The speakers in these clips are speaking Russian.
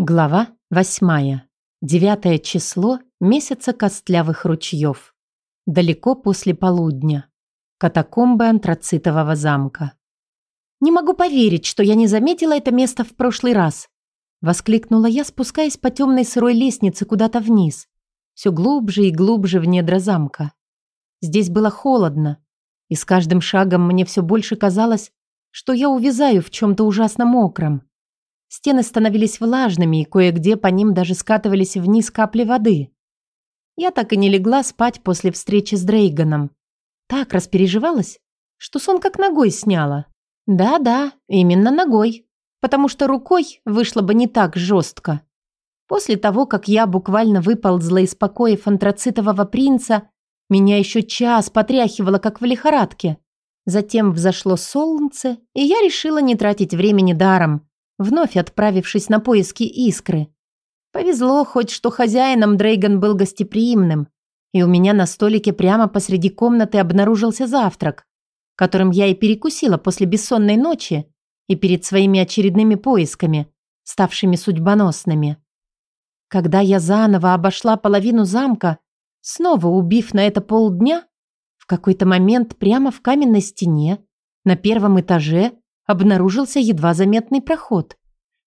Глава восьмая. Девятое число месяца костлявых ручьев. Далеко после полудня. Катакомбы антрацитового замка. «Не могу поверить, что я не заметила это место в прошлый раз», воскликнула я, спускаясь по темной сырой лестнице куда-то вниз, все глубже и глубже в недра замка. Здесь было холодно, и с каждым шагом мне все больше казалось, что я увязаю в чем-то ужасно мокром. Стены становились влажными, и кое-где по ним даже скатывались вниз капли воды. Я так и не легла спать после встречи с Дрейганом. Так распереживалась, что сон как ногой сняла. Да-да, именно ногой, потому что рукой вышло бы не так жестко. После того, как я буквально выползла из покоев антрацитового принца, меня еще час потряхивало, как в лихорадке. Затем взошло солнце, и я решила не тратить времени даром, вновь отправившись на поиски искры. Повезло хоть, что хозяином Дрейган был гостеприимным, и у меня на столике прямо посреди комнаты обнаружился завтрак, которым я и перекусила после бессонной ночи и перед своими очередными поисками, ставшими судьбоносными. Когда я заново обошла половину замка, снова убив на это полдня, в какой-то момент прямо в каменной стене, на первом этаже, обнаружился едва заметный проход.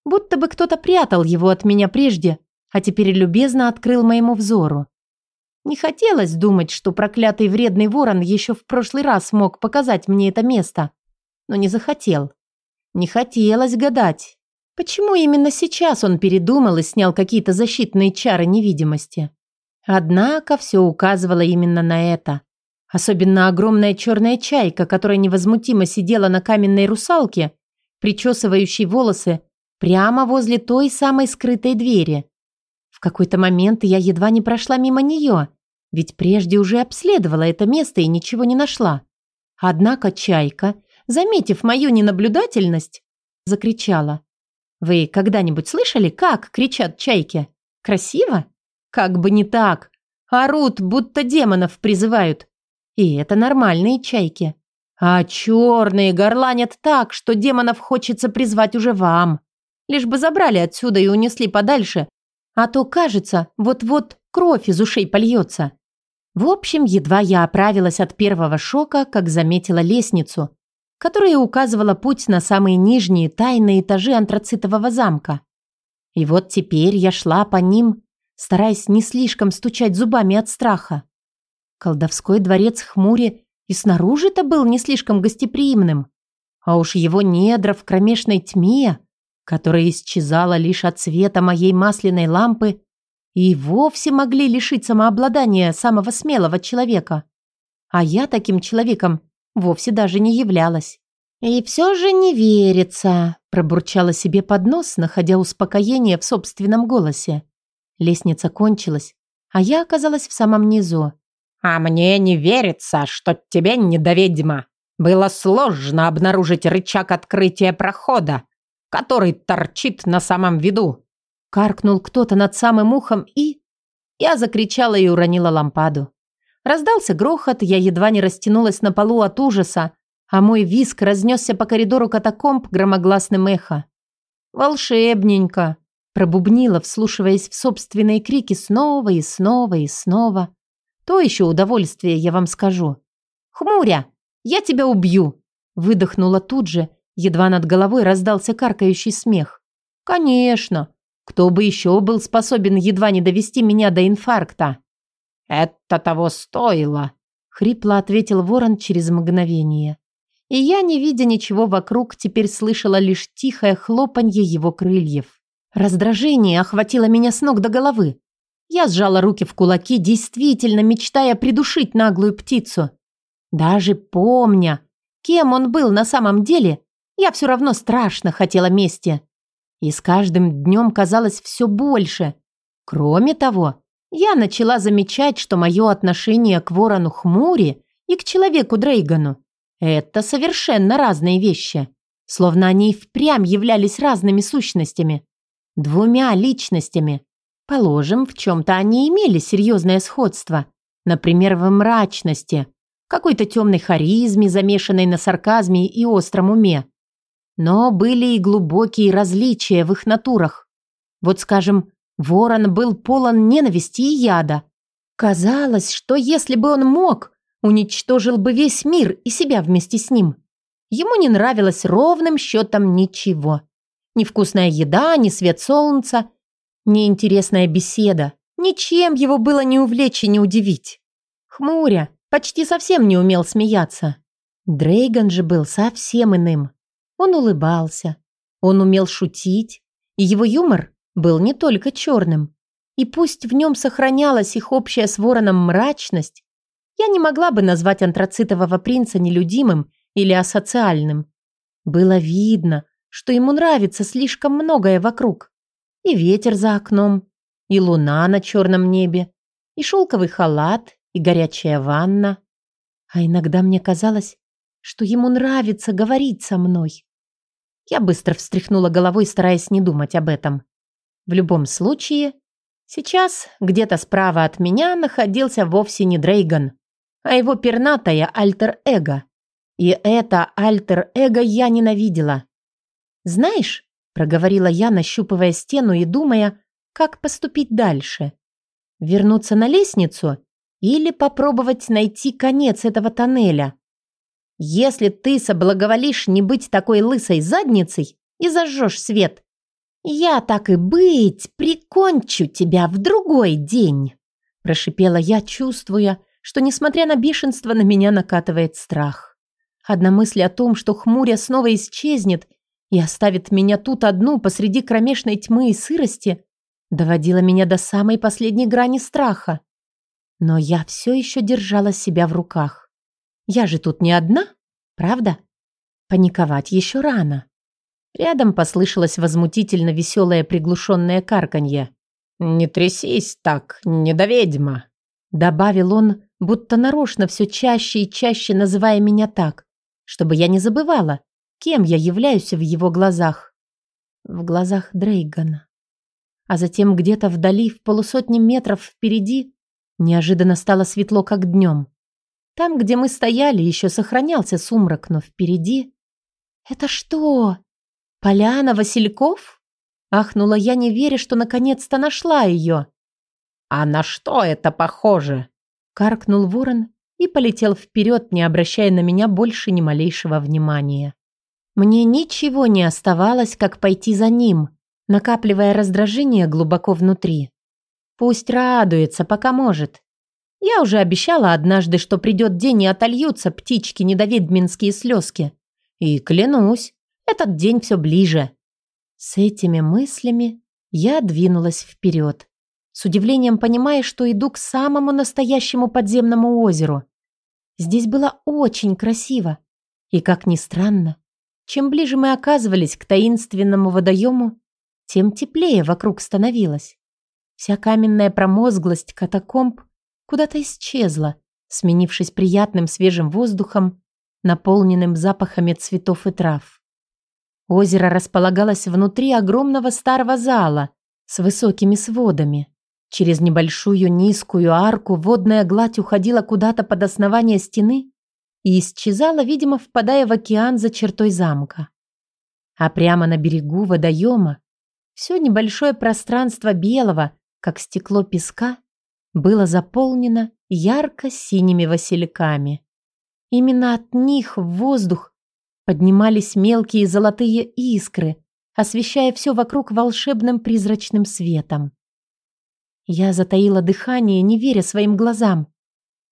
Будто бы кто-то прятал его от меня прежде, а теперь любезно открыл моему взору. Не хотелось думать, что проклятый вредный ворон еще в прошлый раз мог показать мне это место, но не захотел. Не хотелось гадать, почему именно сейчас он передумал и снял какие-то защитные чары невидимости. Однако все указывало именно на это. Особенно огромная черная чайка, которая невозмутимо сидела на каменной русалке, причесывающей волосы прямо возле той самой скрытой двери. В какой-то момент я едва не прошла мимо нее, ведь прежде уже обследовала это место и ничего не нашла. Однако чайка, заметив мою ненаблюдательность, закричала. «Вы когда-нибудь слышали, как кричат чайки? Красиво? Как бы не так. Орут, будто демонов призывают. И это нормальные чайки. А черные горланят так, что демонов хочется призвать уже вам. Лишь бы забрали отсюда и унесли подальше. А то, кажется, вот-вот кровь из ушей польется. В общем, едва я оправилась от первого шока, как заметила лестницу, которая указывала путь на самые нижние тайные этажи антрацитового замка. И вот теперь я шла по ним, стараясь не слишком стучать зубами от страха. Колдовской дворец Хмури и снаружи-то был не слишком гостеприимным. А уж его недра в кромешной тьме, которая исчезала лишь от света моей масляной лампы, и вовсе могли лишить самообладания самого смелого человека. А я таким человеком вовсе даже не являлась. «И все же не верится», – пробурчала себе под нос, находя успокоение в собственном голосе. Лестница кончилась, а я оказалась в самом низу. «А мне не верится, что тебе, недоведьма, было сложно обнаружить рычаг открытия прохода, который торчит на самом виду». Каркнул кто-то над самым ухом и... Я закричала и уронила лампаду. Раздался грохот, я едва не растянулась на полу от ужаса, а мой виск разнесся по коридору катакомб громогласным эхо. «Волшебненько!» пробубнила, вслушиваясь в собственные крики снова и снова и снова. То еще удовольствие, я вам скажу. «Хмуря, я тебя убью!» Выдохнула тут же, едва над головой раздался каркающий смех. «Конечно! Кто бы еще был способен едва не довести меня до инфаркта?» «Это того стоило!» Хрипло ответил ворон через мгновение. И я, не видя ничего вокруг, теперь слышала лишь тихое хлопанье его крыльев. Раздражение охватило меня с ног до головы. Я сжала руки в кулаки, действительно мечтая придушить наглую птицу. Даже помня, кем он был на самом деле, я все равно страшно хотела мести. И с каждым днем казалось все больше. Кроме того, я начала замечать, что мое отношение к ворону Хмури и к человеку Дрейгану – это совершенно разные вещи. Словно они и впрямь являлись разными сущностями. Двумя личностями, Положим, в чем-то они имели серьезное сходство. Например, в мрачности, какой-то темной харизме, замешанной на сарказме и остром уме. Но были и глубокие различия в их натурах. Вот, скажем, ворон был полон ненависти и яда. Казалось, что если бы он мог, уничтожил бы весь мир и себя вместе с ним. Ему не нравилось ровным счетом ничего. Ни вкусная еда, ни свет солнца, ни интересная беседа. Ничем его было не увлечь и не удивить. Хмуря, почти совсем не умел смеяться. Дрейган же был совсем иным. Он улыбался, он умел шутить, и его юмор был не только черным. И пусть в нем сохранялась их общая с вороном мрачность, я не могла бы назвать антрацитового принца нелюдимым или асоциальным. Было видно, что ему нравится слишком многое вокруг. И ветер за окном, и луна на черном небе, и шелковый халат, и горячая ванна. А иногда мне казалось, что ему нравится говорить со мной. Я быстро встряхнула головой, стараясь не думать об этом. В любом случае, сейчас где-то справа от меня находился вовсе не Дрейган, а его пернатая альтер-эго. И это альтер-эго я ненавидела. «Знаешь», — проговорила я, нащупывая стену и думая, как поступить дальше. Вернуться на лестницу или попробовать найти конец этого тоннеля? Если ты соблаговолишь не быть такой лысой задницей и зажжешь свет, я так и быть прикончу тебя в другой день, прошипела я, чувствуя, что, несмотря на бешенство, на меня накатывает страх. Одна мысль о том, что хмуря снова исчезнет и оставит меня тут одну посреди кромешной тьмы и сырости, доводила меня до самой последней грани страха. Но я все еще держала себя в руках. Я же тут не одна, правда? Паниковать еще рано. Рядом послышалось возмутительно веселое приглушенное карканье. «Не трясись так, недоведьма», — добавил он, будто нарочно все чаще и чаще называя меня так, чтобы я не забывала, кем я являюсь в его глазах. В глазах Дрейгана. А затем где-то вдали, в полусотни метров впереди, неожиданно стало светло, как днем. Там, где мы стояли, еще сохранялся сумрак, но впереди... «Это что? Поляна Васильков?» Ахнула я, не веря, что наконец-то нашла ее. «А на что это похоже?» Каркнул ворон и полетел вперед, не обращая на меня больше ни малейшего внимания. Мне ничего не оставалось, как пойти за ним, накапливая раздражение глубоко внутри. Пусть радуется, пока может. Я уже обещала однажды, что придет день и отольются птички недоведьминские слезки. И клянусь, этот день все ближе. С этими мыслями я двинулась вперед, с удивлением понимая, что иду к самому настоящему подземному озеру. Здесь было очень красиво. И, как ни странно, чем ближе мы оказывались к таинственному водоему, тем теплее вокруг становилось. Вся каменная промозглость катакомб куда-то исчезла, сменившись приятным свежим воздухом, наполненным запахами цветов и трав. Озеро располагалось внутри огромного старого зала с высокими сводами. Через небольшую низкую арку водная гладь уходила куда-то под основание стены и исчезала, видимо, впадая в океан за чертой замка. А прямо на берегу водоема все небольшое пространство белого, как стекло песка, было заполнено ярко-синими васильками. Именно от них в воздух поднимались мелкие золотые искры, освещая все вокруг волшебным призрачным светом. Я затаила дыхание, не веря своим глазам.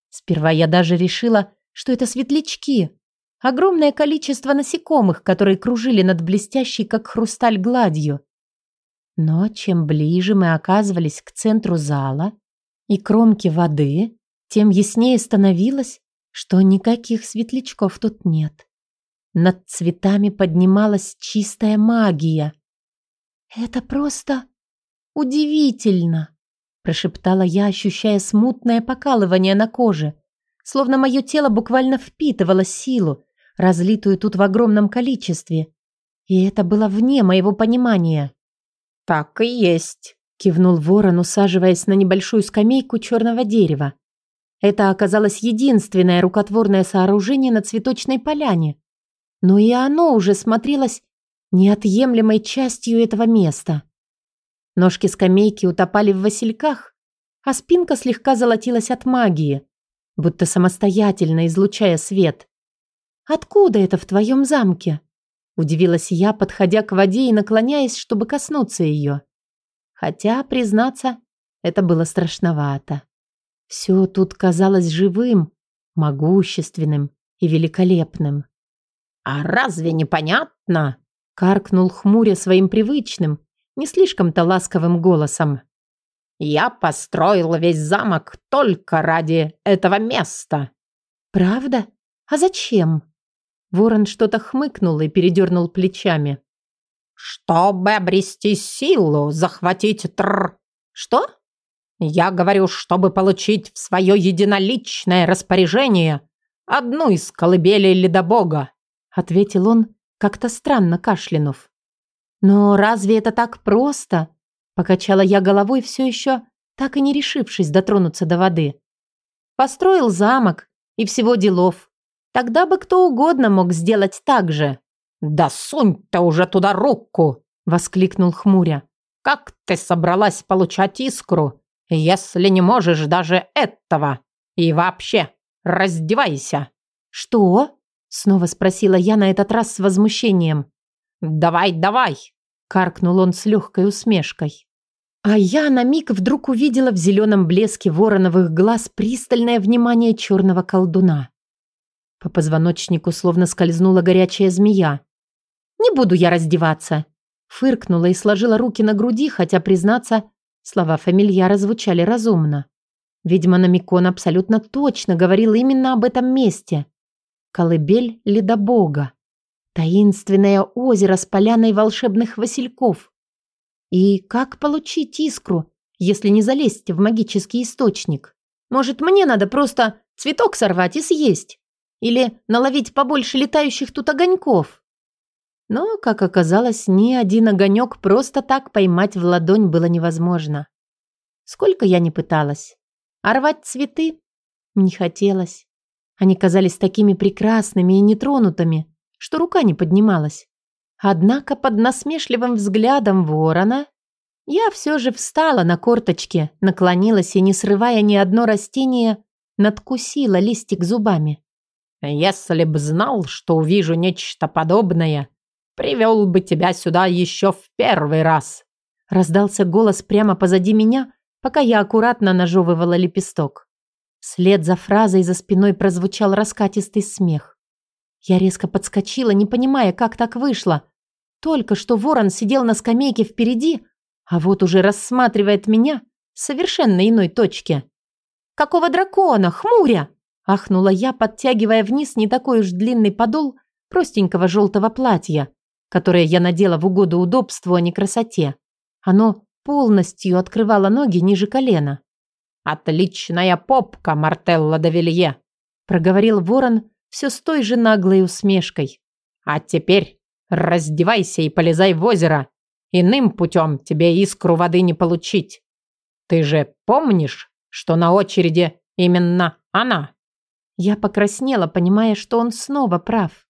Сперва я даже решила, что это светлячки, огромное количество насекомых, которые кружили над блестящей, как хрусталь, гладью. Но чем ближе мы оказывались к центру зала, и кромки воды, тем яснее становилось, что никаких светлячков тут нет. Над цветами поднималась чистая магия. «Это просто удивительно!» прошептала я, ощущая смутное покалывание на коже, словно мое тело буквально впитывало силу, разлитую тут в огромном количестве. И это было вне моего понимания. «Так и есть», Кивнул ворон, усаживаясь на небольшую скамейку черного дерева. Это оказалось единственное рукотворное сооружение на цветочной поляне. Но и оно уже смотрелось неотъемлемой частью этого места. Ножки скамейки утопали в васильках, а спинка слегка золотилась от магии, будто самостоятельно излучая свет. «Откуда это в твоем замке?» Удивилась я, подходя к воде и наклоняясь, чтобы коснуться ее. Хотя, признаться, это было страшновато. Все тут казалось живым, могущественным и великолепным. «А разве непонятно?» — каркнул хмуря своим привычным, не слишком-то ласковым голосом. «Я построил весь замок только ради этого места». «Правда? А зачем?» Ворон что-то хмыкнул и передернул плечами. «Чтобы обрести силу, захватить тр...» «Что?» «Я говорю, чтобы получить в свое единоличное распоряжение одну из колыбелей ледобога», ответил он, как-то странно кашлянув. «Но разве это так просто?» Покачала я головой, все еще так и не решившись дотронуться до воды. Построил замок и всего делов. Тогда бы кто угодно мог сделать так же. «Да сунь-то уже туда руку!» — воскликнул хмуря. «Как ты собралась получать искру, если не можешь даже этого? И вообще, раздевайся!» «Что?» — снова спросила я на этот раз с возмущением. «Давай, давай!» — каркнул он с легкой усмешкой. А я на миг вдруг увидела в зеленом блеске вороновых глаз пристальное внимание черного колдуна. По позвоночнику словно скользнула горячая змея. «Не буду я раздеваться!» Фыркнула и сложила руки на груди, хотя, признаться, слова фамильяра звучали разумно. Видимо, Намикон абсолютно точно говорил именно об этом месте. Колыбель ледобога. Таинственное озеро с поляной волшебных васильков. И как получить искру, если не залезть в магический источник? Может, мне надо просто цветок сорвать и съесть? Или наловить побольше летающих тут огоньков? Но, как оказалось, ни один огонек просто так поймать в ладонь было невозможно. Сколько я не пыталась. А рвать цветы не хотелось. Они казались такими прекрасными и нетронутыми, что рука не поднималась. Однако под насмешливым взглядом ворона я все же встала на корточки, наклонилась и, не срывая ни одно растение, надкусила листик зубами. «Если б знал, что увижу нечто подобное, привел бы тебя сюда еще в первый раз!» Раздался голос прямо позади меня, пока я аккуратно нажевывала лепесток. Вслед за фразой за спиной прозвучал раскатистый смех. Я резко подскочила, не понимая, как так вышло. Только что ворон сидел на скамейке впереди, а вот уже рассматривает меня с совершенно иной точки. «Какого дракона? Хмуря!» Ахнула я, подтягивая вниз не такой уж длинный подол простенького желтого платья, которое я надела в угоду удобству, а не красоте. Оно полностью открывало ноги ниже колена. «Отличная попка, Мартелла де Вилье!» проговорил ворон, все с той же наглой усмешкой. «А теперь раздевайся и полезай в озеро. Иным путем тебе искру воды не получить. Ты же помнишь, что на очереди именно она?» Я покраснела, понимая, что он снова прав.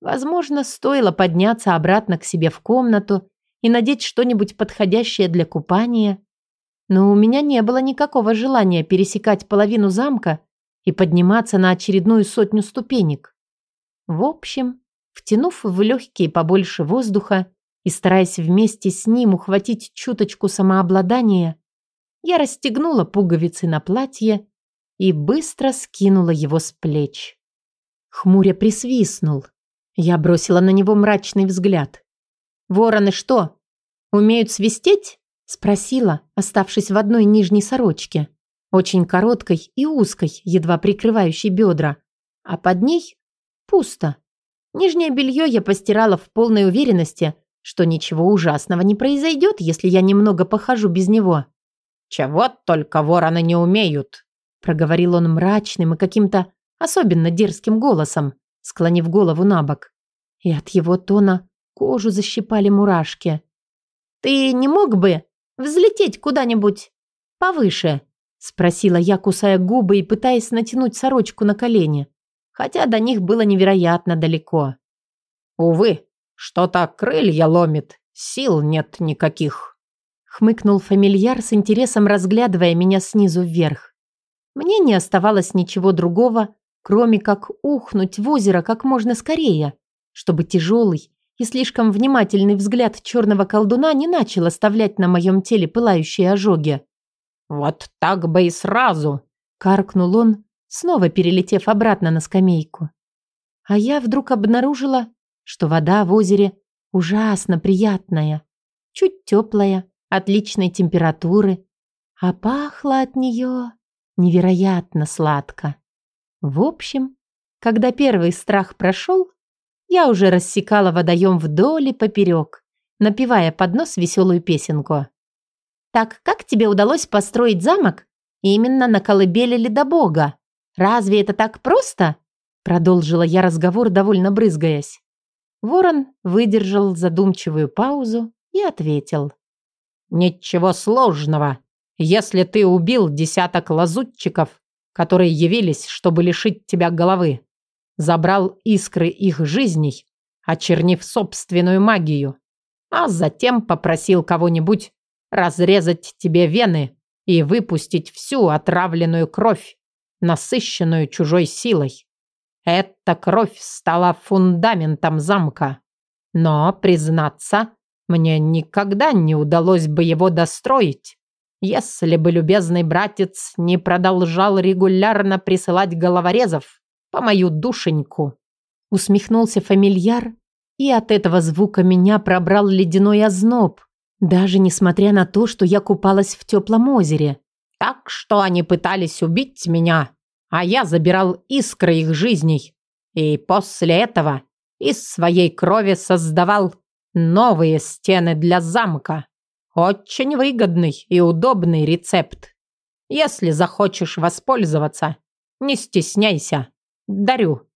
Возможно, стоило подняться обратно к себе в комнату и надеть что-нибудь подходящее для купания. Но у меня не было никакого желания пересекать половину замка и подниматься на очередную сотню ступенек. В общем, втянув в легкие побольше воздуха и стараясь вместе с ним ухватить чуточку самообладания, я расстегнула пуговицы на платье и быстро скинула его с плеч. Хмуря присвистнул. Я бросила на него мрачный взгляд. «Вороны что, умеют свистеть?» Спросила, оставшись в одной нижней сорочке очень короткой и узкой, едва прикрывающей бедра, а под ней пусто. Нижнее белье я постирала в полной уверенности, что ничего ужасного не произойдет, если я немного похожу без него. «Чего только вороны не умеют», — проговорил он мрачным и каким-то особенно дерзким голосом, склонив голову на бок. И от его тона кожу защипали мурашки. «Ты не мог бы взлететь куда-нибудь повыше?» Спросила я, кусая губы и пытаясь натянуть сорочку на колени, хотя до них было невероятно далеко. «Увы, что-то крылья ломит, сил нет никаких». Хмыкнул фамильяр с интересом, разглядывая меня снизу вверх. Мне не оставалось ничего другого, кроме как ухнуть в озеро как можно скорее, чтобы тяжелый и слишком внимательный взгляд черного колдуна не начал оставлять на моем теле пылающие ожоги. «Вот так бы и сразу!» – каркнул он, снова перелетев обратно на скамейку. А я вдруг обнаружила, что вода в озере ужасно приятная, чуть теплая, отличной температуры, а пахло от нее невероятно сладко. В общем, когда первый страх прошел, я уже рассекала водоем вдоль и поперек, напевая под нос веселую песенку. «Так как тебе удалось построить замок именно на колыбели ледобога? Разве это так просто?» Продолжила я разговор, довольно брызгаясь. Ворон выдержал задумчивую паузу и ответил. «Ничего сложного. Если ты убил десяток лазутчиков, которые явились, чтобы лишить тебя головы, забрал искры их жизней, очернив собственную магию, а затем попросил кого-нибудь разрезать тебе вены и выпустить всю отравленную кровь, насыщенную чужой силой. Эта кровь стала фундаментом замка. Но, признаться, мне никогда не удалось бы его достроить, если бы любезный братец не продолжал регулярно присылать головорезов по мою душеньку. Усмехнулся фамильяр, и от этого звука меня пробрал ледяной озноб, даже несмотря на то, что я купалась в теплом озере. Так что они пытались убить меня, а я забирал искры их жизней. И после этого из своей крови создавал новые стены для замка. Очень выгодный и удобный рецепт. Если захочешь воспользоваться, не стесняйся. Дарю».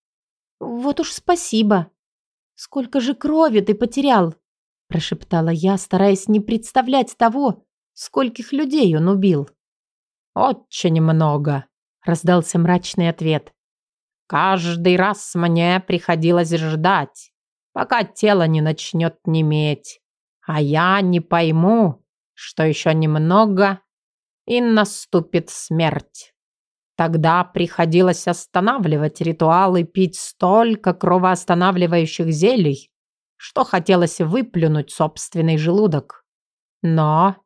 «Вот уж спасибо. Сколько же крови ты потерял?» Прошептала я, стараясь не представлять того, скольких людей он убил. «Очень много», — раздался мрачный ответ. «Каждый раз мне приходилось ждать, пока тело не начнет неметь, а я не пойму, что еще немного, и наступит смерть». Тогда приходилось останавливать ритуал и пить столько кровоостанавливающих зелий, что хотелось выплюнуть собственный желудок. Но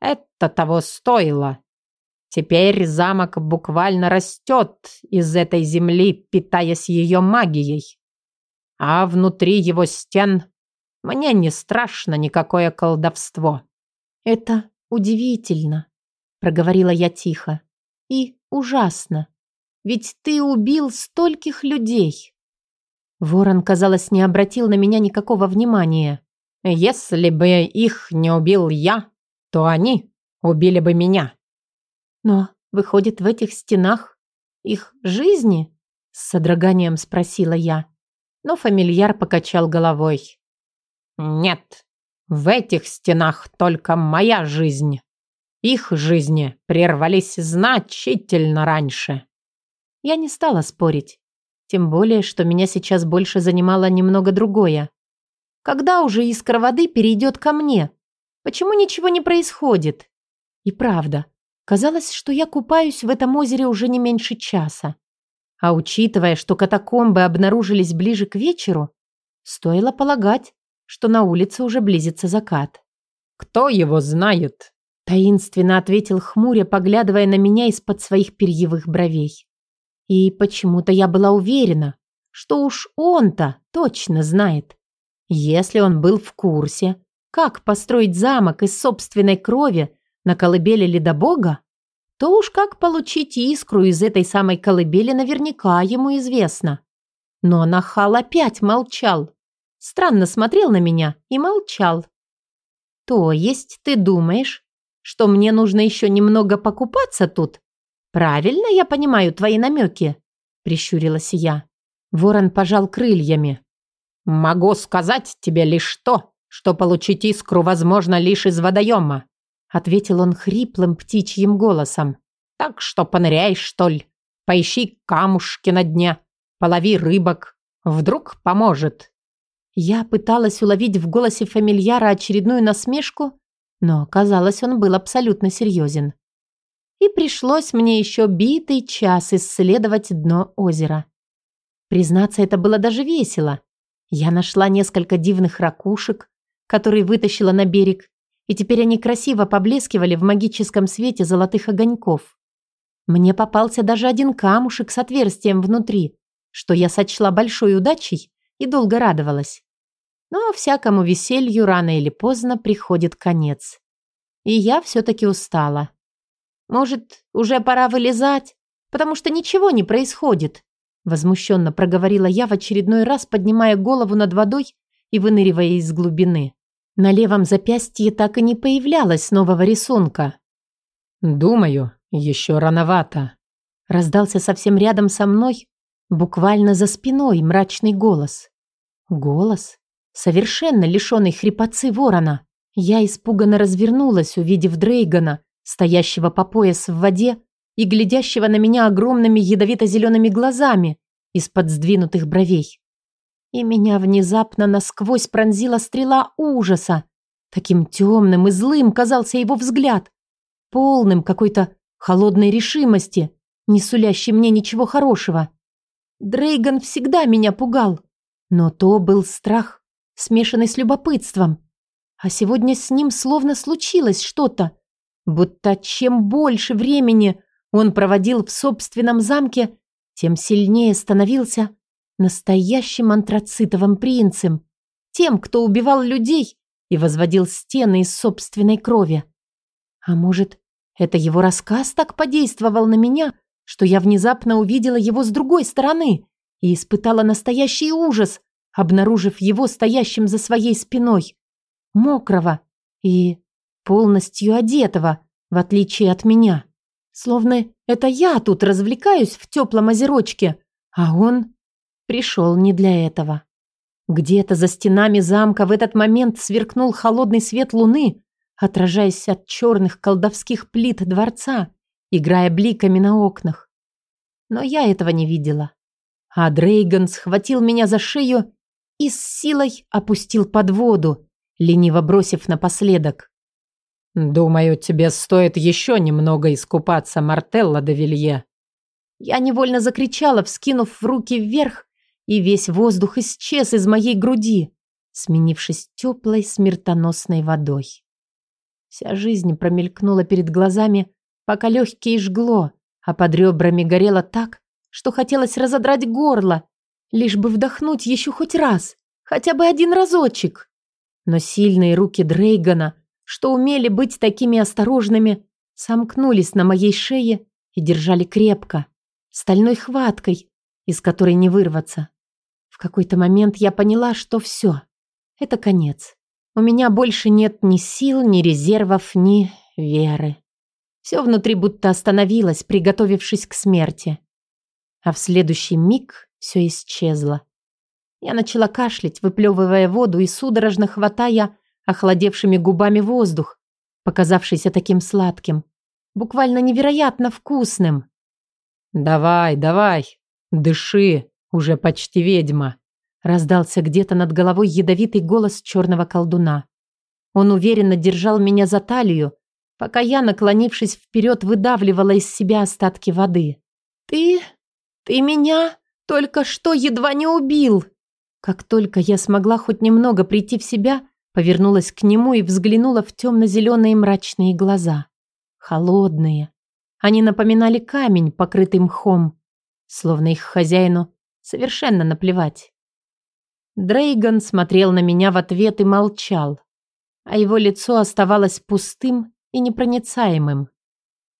это того стоило. Теперь замок буквально растет из этой земли, питаясь ее магией. А внутри его стен мне не страшно никакое колдовство. «Это удивительно», — проговорила я тихо. «И ужасно. Ведь ты убил стольких людей. Ворон, казалось, не обратил на меня никакого внимания. Если бы их не убил я, то они убили бы меня. Но, выходит, в этих стенах их жизни? С содроганием спросила я. Но фамильяр покачал головой. Нет, в этих стенах только моя жизнь. Их жизни прервались значительно раньше. Я не стала спорить. Тем более, что меня сейчас больше занимало немного другое. Когда уже искра воды перейдет ко мне? Почему ничего не происходит? И правда, казалось, что я купаюсь в этом озере уже не меньше часа. А учитывая, что катакомбы обнаружились ближе к вечеру, стоило полагать, что на улице уже близится закат. «Кто его знает?» Таинственно ответил хмуря, поглядывая на меня из-под своих перьевых бровей. И почему-то я была уверена, что уж он-то точно знает. Если он был в курсе, как построить замок из собственной крови на колыбели ледобога, то уж как получить искру из этой самой колыбели наверняка ему известно. Но нахал опять молчал. Странно смотрел на меня и молчал. То есть ты думаешь, что мне нужно еще немного покупаться тут? Правильно я понимаю твои намеки?» Прищурилась я. Ворон пожал крыльями. «Могу сказать тебе лишь то, что получить искру возможно лишь из водоема», ответил он хриплым птичьим голосом. «Так что поныряй, что ли, поищи камушки на дне, полови рыбок. Вдруг поможет». Я пыталась уловить в голосе фамильяра очередную насмешку, Но оказалось, он был абсолютно серьезен. И пришлось мне еще битый час исследовать дно озера. Признаться, это было даже весело. Я нашла несколько дивных ракушек, которые вытащила на берег, и теперь они красиво поблескивали в магическом свете золотых огоньков. Мне попался даже один камушек с отверстием внутри, что я сочла большой удачей и долго радовалась. Но всякому веселью рано или поздно приходит конец. И я все-таки устала. Может, уже пора вылезать, потому что ничего не происходит. Возмущенно проговорила я в очередной раз, поднимая голову над водой и выныривая из глубины. На левом запястье так и не появлялось нового рисунка. «Думаю, еще рановато», — раздался совсем рядом со мной, буквально за спиной, мрачный голос. Голос, совершенно лишенный хрипотцы ворона. Я испуганно развернулась, увидев Дрейгана, стоящего по пояс в воде и глядящего на меня огромными ядовито-зелеными глазами из-под сдвинутых бровей. И меня внезапно насквозь пронзила стрела ужаса. Таким темным и злым казался его взгляд, полным какой-то холодной решимости, не сулящей мне ничего хорошего. Дрейган всегда меня пугал, но то был страх, смешанный с любопытством. А сегодня с ним словно случилось что-то, будто чем больше времени он проводил в собственном замке, тем сильнее становился настоящим антрацитовым принцем, тем, кто убивал людей и возводил стены из собственной крови. А может, это его рассказ так подействовал на меня, что я внезапно увидела его с другой стороны и испытала настоящий ужас, обнаружив его стоящим за своей спиной, мокрого и полностью одетого, в отличие от меня. Словно это я тут развлекаюсь в теплом озерочке, а он пришел не для этого. Где-то за стенами замка в этот момент сверкнул холодный свет луны, отражаясь от черных колдовских плит дворца, играя бликами на окнах. Но я этого не видела. А Дрейган схватил меня за шею и с силой опустил под воду, лениво бросив напоследок. «Думаю, тебе стоит еще немного искупаться, Мартелла де Вилье». Я невольно закричала, вскинув руки вверх, и весь воздух исчез из моей груди, сменившись теплой смертоносной водой. Вся жизнь промелькнула перед глазами, пока легкие жгло, а под ребрами горело так, что хотелось разодрать горло, лишь бы вдохнуть еще хоть раз, хотя бы один разочек. Но сильные руки Дрейгана – что умели быть такими осторожными, сомкнулись на моей шее и держали крепко, стальной хваткой, из которой не вырваться. В какой-то момент я поняла, что все, это конец. У меня больше нет ни сил, ни резервов, ни веры. Все внутри будто остановилось, приготовившись к смерти. А в следующий миг все исчезло. Я начала кашлять, выплевывая воду и судорожно хватая охладевшими губами воздух, показавшийся таким сладким, буквально невероятно вкусным. «Давай, давай, дыши, уже почти ведьма», раздался где-то над головой ядовитый голос черного колдуна. Он уверенно держал меня за талию, пока я, наклонившись вперед, выдавливала из себя остатки воды. «Ты... ты меня только что едва не убил!» Как только я смогла хоть немного прийти в себя, Повернулась к нему и взглянула в темно-зеленые мрачные глаза. Холодные. Они напоминали камень, покрытый мхом. Словно их хозяину совершенно наплевать. Дрейган смотрел на меня в ответ и молчал, а его лицо оставалось пустым и непроницаемым.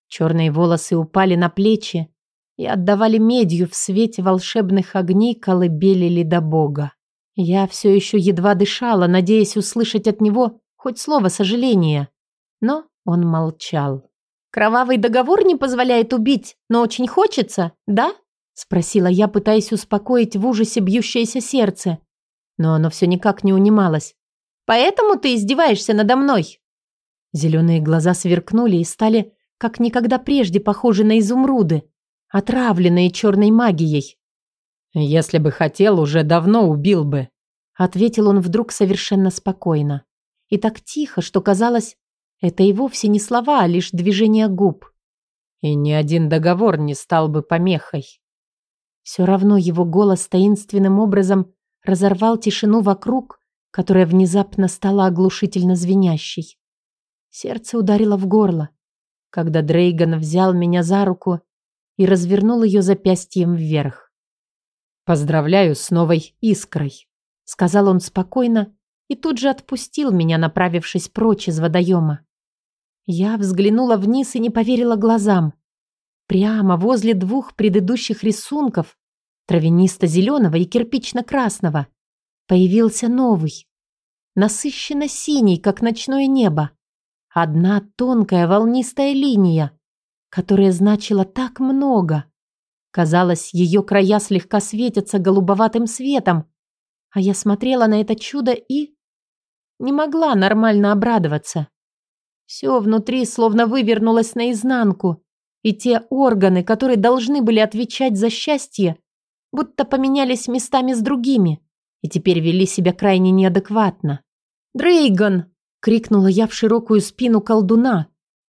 Черные волосы упали на плечи и отдавали медью в свете волшебных огней колыбели ледобога. Я все еще едва дышала, надеясь услышать от него хоть слово сожаления. Но он молчал. «Кровавый договор не позволяет убить, но очень хочется, да?» Спросила я, пытаясь успокоить в ужасе бьющееся сердце. Но оно все никак не унималось. «Поэтому ты издеваешься надо мной?» Зеленые глаза сверкнули и стали как никогда прежде похожи на изумруды, отравленные черной магией. «Если бы хотел, уже давно убил бы», — ответил он вдруг совершенно спокойно. И так тихо, что казалось, Это и вовсе не слова, а лишь движение губ. И ни один договор не стал бы помехой. Все равно его голос таинственным образом разорвал тишину вокруг, которая внезапно стала оглушительно звенящей. Сердце ударило в горло, когда Дрейган взял меня за руку и развернул ее запястьем вверх. «Поздравляю с новой искрой», — сказал он спокойно и тут же отпустил меня, направившись прочь из водоема. Я взглянула вниз и не поверила глазам. Прямо возле двух предыдущих рисунков, травянисто-зеленого и кирпично-красного, появился новый, насыщенно синий, как ночное небо. Одна тонкая волнистая линия, которая значила так много. Казалось, ее края слегка светятся голубоватым светом, а я смотрела на это чудо и... не могла нормально обрадоваться. Все внутри словно вывернулось наизнанку, и те органы, которые должны были отвечать за счастье, будто поменялись местами с другими и теперь вели себя крайне неадекватно. «Дрейган!» крикнула я в широкую спину колдуна,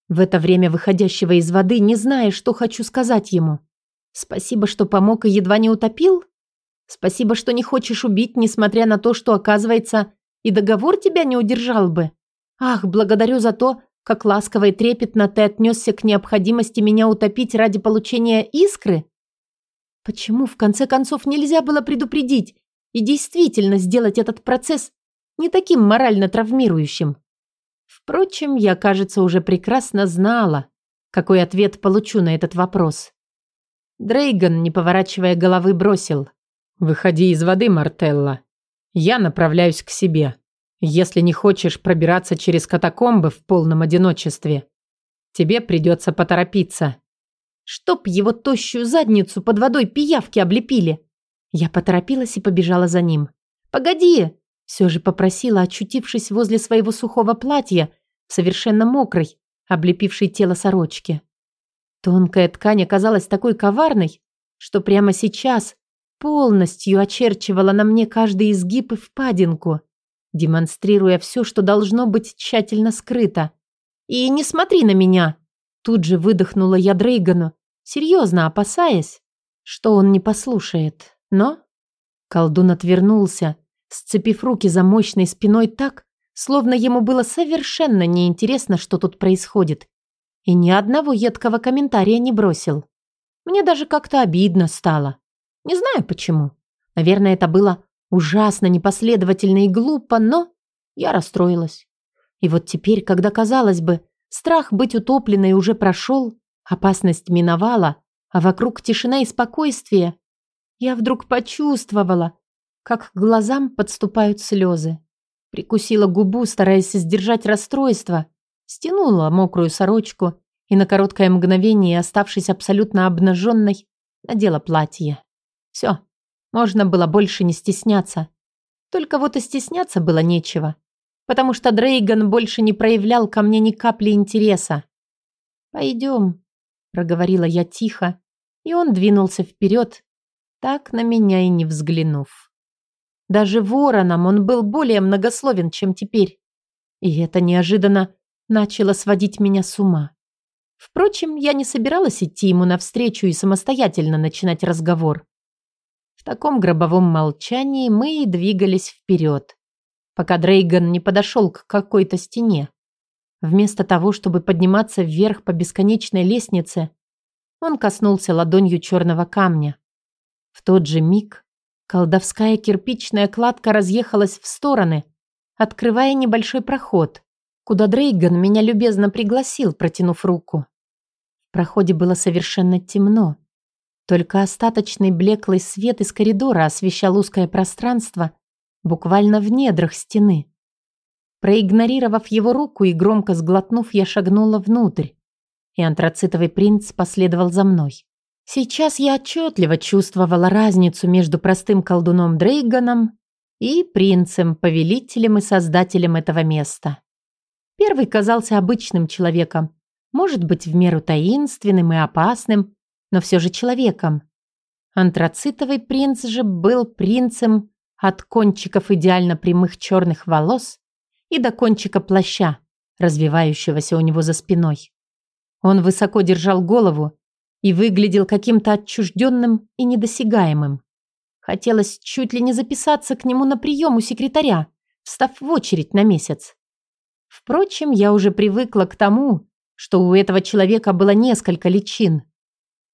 в это время выходящего из воды, не зная, что хочу сказать ему. Спасибо, что помог и едва не утопил? Спасибо, что не хочешь убить, несмотря на то, что, оказывается, и договор тебя не удержал бы. Ах, благодарю за то, как ласково и трепетно ты отнесся к необходимости меня утопить ради получения искры. Почему, в конце концов, нельзя было предупредить и действительно сделать этот процесс не таким морально травмирующим? Впрочем, я, кажется, уже прекрасно знала, какой ответ получу на этот вопрос. Дрейган, не поворачивая головы, бросил. «Выходи из воды, Мартелла. Я направляюсь к себе. Если не хочешь пробираться через катакомбы в полном одиночестве, тебе придется поторопиться». Чтоб его тощую задницу под водой пиявки облепили. Я поторопилась и побежала за ним. «Погоди!» Все же попросила, очутившись возле своего сухого платья, совершенно мокрой, облепившей тело сорочки. Тонкая ткань оказалась такой коварной, что прямо сейчас полностью очерчивала на мне каждый изгиб и впадинку, демонстрируя все, что должно быть тщательно скрыто. «И не смотри на меня!» Тут же выдохнула я Дрейгану, серьезно опасаясь, что он не послушает. Но колдун отвернулся, сцепив руки за мощной спиной так, словно ему было совершенно неинтересно, что тут происходит. И ни одного едкого комментария не бросил. Мне даже как-то обидно стало. Не знаю почему. Наверное, это было ужасно непоследовательно и глупо, но я расстроилась. И вот теперь, когда, казалось бы, страх быть утопленной уже прошел, опасность миновала, а вокруг тишина и спокойствие, я вдруг почувствовала, как к глазам подступают слезы. Прикусила губу, стараясь сдержать расстройство, стянула мокрую сорочку и на короткое мгновение, оставшись абсолютно обнаженной, надела платье. Все, можно было больше не стесняться. Только вот и стесняться было нечего, потому что Дрейган больше не проявлял ко мне ни капли интереса. «Пойдем», — проговорила я тихо, и он двинулся вперед, так на меня и не взглянув. Даже вороном он был более многословен, чем теперь. И это неожиданно начало сводить меня с ума. Впрочем, я не собиралась идти ему навстречу и самостоятельно начинать разговор. В таком гробовом молчании мы и двигались вперед, пока Дрейган не подошел к какой-то стене. Вместо того, чтобы подниматься вверх по бесконечной лестнице, он коснулся ладонью черного камня. В тот же миг Колдовская кирпичная кладка разъехалась в стороны, открывая небольшой проход, куда Дрейган меня любезно пригласил, протянув руку. В проходе было совершенно темно. Только остаточный блеклый свет из коридора освещал узкое пространство буквально в недрах стены. Проигнорировав его руку и громко сглотнув, я шагнула внутрь, и антрацитовый принц последовал за мной. Сейчас я отчетливо чувствовала разницу между простым колдуном Дрейганом и принцем, повелителем и создателем этого места. Первый казался обычным человеком, может быть, в меру таинственным и опасным, но все же человеком. Антрацитовый принц же был принцем от кончиков идеально прямых черных волос и до кончика плаща, развивающегося у него за спиной. Он высоко держал голову и выглядел каким-то отчужденным и недосягаемым. Хотелось чуть ли не записаться к нему на прием у секретаря, встав в очередь на месяц. Впрочем, я уже привыкла к тому, что у этого человека было несколько личин.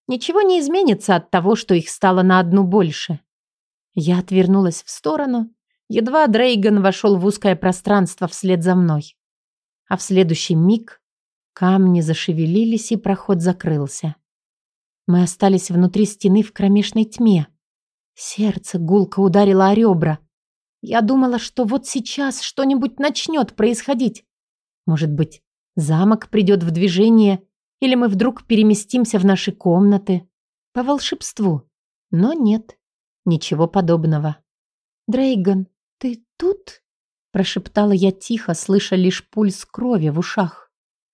Ничего не изменится от того, что их стало на одну больше. Я отвернулась в сторону, едва Дрейган вошел в узкое пространство вслед за мной. А в следующий миг камни зашевелились, и проход закрылся. Мы остались внутри стены в кромешной тьме. Сердце гулко ударило о ребра. Я думала, что вот сейчас что-нибудь начнет происходить. Может быть, Замок придет в движение, или мы вдруг переместимся в наши комнаты. По волшебству. Но нет, ничего подобного. «Дрейган, ты тут?» Прошептала я тихо, слыша лишь пульс крови в ушах.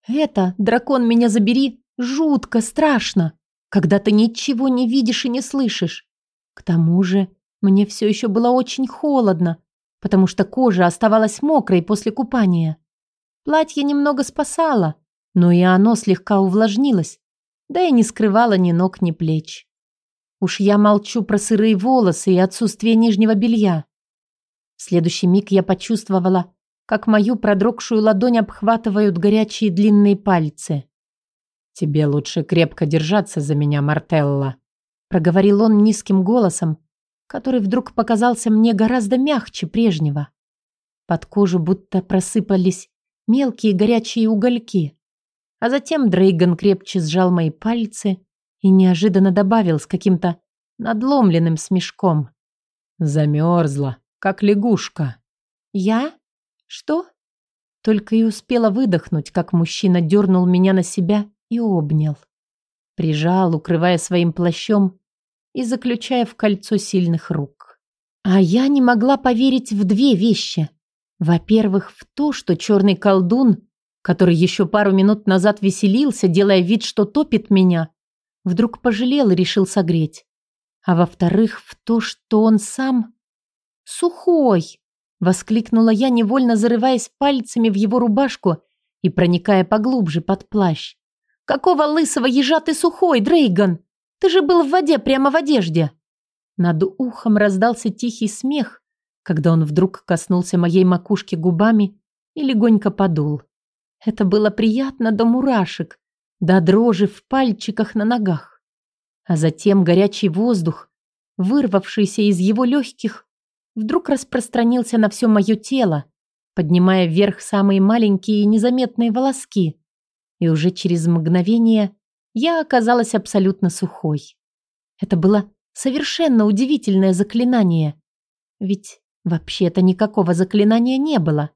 «Это, дракон, меня забери, жутко, страшно, когда ты ничего не видишь и не слышишь. К тому же мне все еще было очень холодно, потому что кожа оставалась мокрой после купания. Платье немного спасало, но и оно слегка увлажнилось, да и не скрывало ни ног, ни плеч. Уж я молчу про сырые волосы и отсутствие нижнего белья. В следующий миг я почувствовала, как мою продрогшую ладонь обхватывают горячие длинные пальцы. «Тебе лучше крепко держаться за меня, Мартелла», проговорил он низким голосом, который вдруг показался мне гораздо мягче прежнего. Под кожу будто просыпались мелкие горячие угольки. А затем Дрейган крепче сжал мои пальцы и неожиданно добавил с каким-то надломленным смешком. Замерзла, как лягушка. Я? Что? Только и успела выдохнуть, как мужчина дернул меня на себя и обнял. Прижал, укрывая своим плащом и заключая в кольцо сильных рук. А я не могла поверить в две вещи. Во-первых, в то, что черный колдун, который еще пару минут назад веселился, делая вид, что топит меня, вдруг пожалел и решил согреть. А во-вторых, в то, что он сам сухой, воскликнула я, невольно зарываясь пальцами в его рубашку и проникая поглубже под плащ. Какого лысого ежа ты сухой, Дрейган? Ты же был в воде прямо в одежде. Над ухом раздался тихий смех, когда он вдруг коснулся моей макушки губами и легонько подул. Это было приятно до мурашек, до дрожи в пальчиках на ногах. А затем горячий воздух, вырвавшийся из его легких, вдруг распространился на все мое тело, поднимая вверх самые маленькие и незаметные волоски. И уже через мгновение я оказалась абсолютно сухой. Это было совершенно удивительное заклинание. Ведь Вообще-то никакого заклинания не было.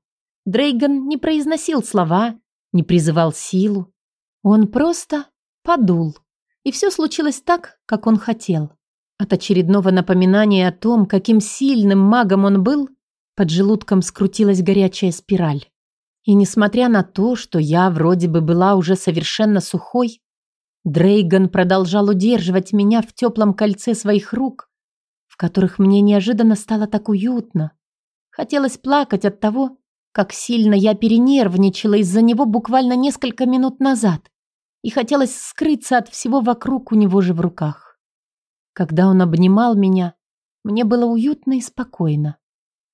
Дрейган не произносил слова, не призывал силу. Он просто подул. И все случилось так, как он хотел. От очередного напоминания о том, каким сильным магом он был, под желудком скрутилась горячая спираль. И несмотря на то, что я вроде бы была уже совершенно сухой, Дрейган продолжал удерживать меня в теплом кольце своих рук, которых мне неожиданно стало так уютно. Хотелось плакать от того, как сильно я перенервничала из-за него буквально несколько минут назад, и хотелось скрыться от всего вокруг у него же в руках. Когда он обнимал меня, мне было уютно и спокойно.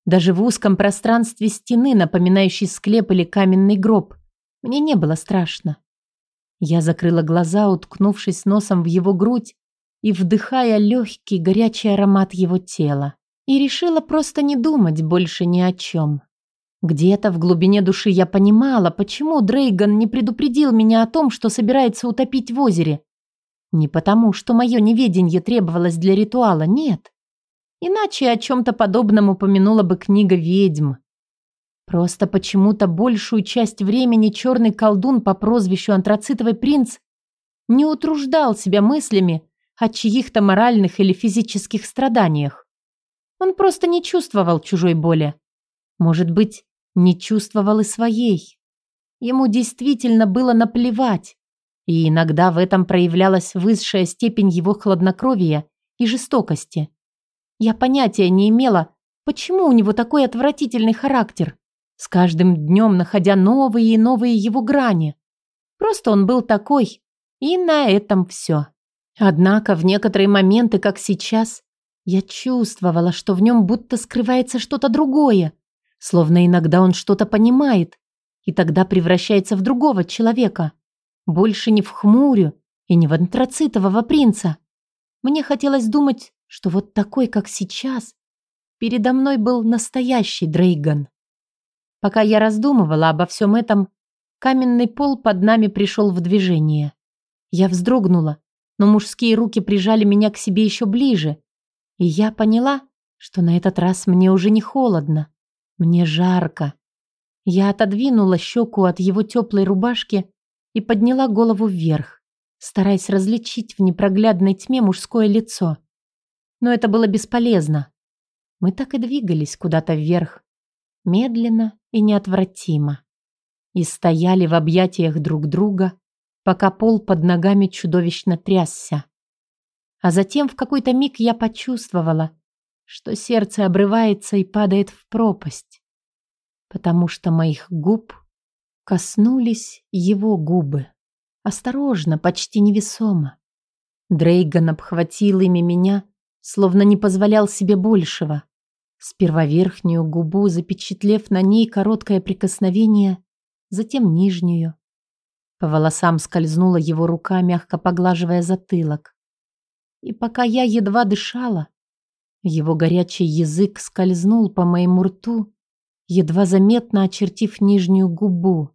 Даже в узком пространстве стены, напоминающей склеп или каменный гроб, мне не было страшно. Я закрыла глаза, уткнувшись носом в его грудь, и вдыхая легкий горячий аромат его тела. И решила просто не думать больше ни о чем. Где-то в глубине души я понимала, почему Дрейган не предупредил меня о том, что собирается утопить в озере. Не потому, что мое неведение требовалось для ритуала, нет. Иначе о чем-то подобном упомянула бы книга ведьм. Просто почему-то большую часть времени черный колдун по прозвищу Антрацитовый принц не утруждал себя мыслями о чьих-то моральных или физических страданиях. Он просто не чувствовал чужой боли. Может быть, не чувствовал и своей. Ему действительно было наплевать, и иногда в этом проявлялась высшая степень его хладнокровия и жестокости. Я понятия не имела, почему у него такой отвратительный характер, с каждым днем находя новые и новые его грани. Просто он был такой, и на этом все. Однако в некоторые моменты, как сейчас, я чувствовала, что в нем будто скрывается что-то другое, словно иногда он что-то понимает, и тогда превращается в другого человека. Больше не в хмурю и не в антрацитового принца. Мне хотелось думать, что вот такой, как сейчас, передо мной был настоящий Дрейган. Пока я раздумывала обо всем этом, каменный пол под нами пришел в движение. Я вздрогнула, но мужские руки прижали меня к себе еще ближе, и я поняла, что на этот раз мне уже не холодно, мне жарко. Я отодвинула щеку от его теплой рубашки и подняла голову вверх, стараясь различить в непроглядной тьме мужское лицо. Но это было бесполезно. Мы так и двигались куда-то вверх, медленно и неотвратимо. И стояли в объятиях друг друга, пока пол под ногами чудовищно трясся. А затем в какой-то миг я почувствовала, что сердце обрывается и падает в пропасть, потому что моих губ коснулись его губы. Осторожно, почти невесомо. Дрейган обхватил ими меня, словно не позволял себе большего. Сперва верхнюю губу, запечатлев на ней короткое прикосновение, затем нижнюю. По волосам скользнула его рука, мягко поглаживая затылок. И пока я едва дышала, его горячий язык скользнул по моему рту, едва заметно очертив нижнюю губу,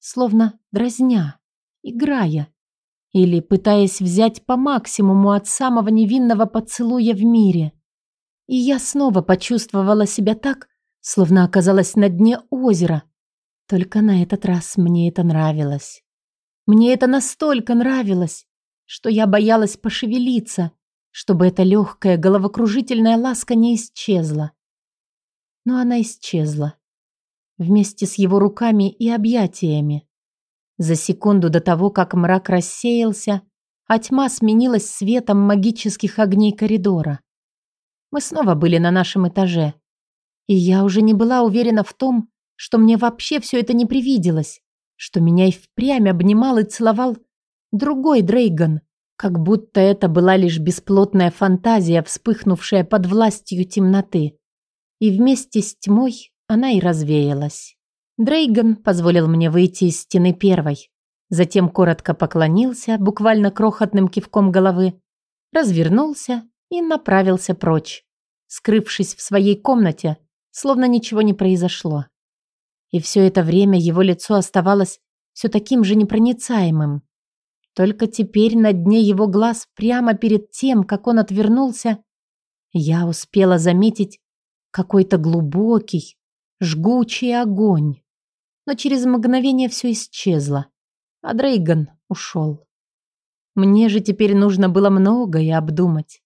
словно дразня, играя или пытаясь взять по максимуму от самого невинного поцелуя в мире. И я снова почувствовала себя так, словно оказалась на дне озера. Только на этот раз мне это нравилось. Мне это настолько нравилось, что я боялась пошевелиться, чтобы эта легкая головокружительная ласка не исчезла. Но она исчезла. Вместе с его руками и объятиями. За секунду до того, как мрак рассеялся, а тьма сменилась светом магических огней коридора. Мы снова были на нашем этаже. И я уже не была уверена в том, что мне вообще все это не привиделось, что меня и впрямь обнимал и целовал другой Дрейган, как будто это была лишь бесплотная фантазия, вспыхнувшая под властью темноты. И вместе с тьмой она и развеялась. Дрейган позволил мне выйти из стены первой, затем коротко поклонился, буквально крохотным кивком головы, развернулся и направился прочь, скрывшись в своей комнате, словно ничего не произошло. И все это время его лицо оставалось все таким же непроницаемым. Только теперь на дне его глаз, прямо перед тем, как он отвернулся, я успела заметить какой-то глубокий, жгучий огонь. Но через мгновение все исчезло, а Дрейган ушел. Мне же теперь нужно было многое обдумать.